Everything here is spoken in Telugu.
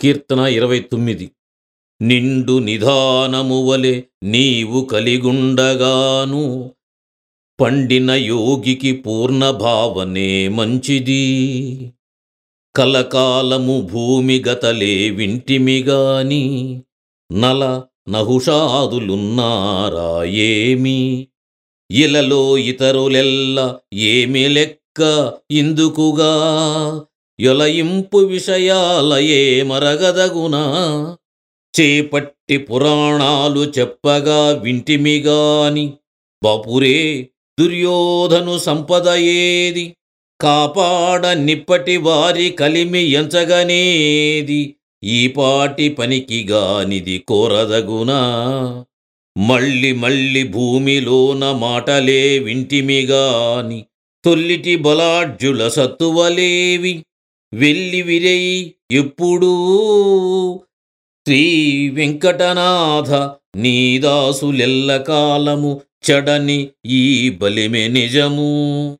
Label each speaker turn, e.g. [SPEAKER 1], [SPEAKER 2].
[SPEAKER 1] కీర్తన ఇరవై తొమ్మిది. నిండు నిధానము వలె నీవు కలిగుండగాను పండిన యోగికి పూర్ణ భావనే మంచిది. కలకాలము భూమి గతలే వింటిమిగాని నల నహుషాదులున్నారా ఏమి ఇలలో ఇతరులెల్ల ఏమి లెక్క ఇందుకుగా యొలయింపు విషయాలయే మరగదగునా? చేపట్టి పురాణాలు చెప్పగా వింటిమిగాని? బపురే దుర్యోధను సంపద ఏది? కాపాడ నిప్పటి వారి కలిమి ఎంచగనేది? ఈ పాటి కోరదగునా? మళ్ళి మళ్ళి భూమిలోన మాటలే వింటిమిగాని? తొల్లిటి బలాఢ్యుల సత్తువలేవి? వెళ్ళి విరై ఎప్పుడూ. శ్రీ వెంకటనాథ నీదాసులెల్ల కాలము చెడని ఈ బలిమె నిజము.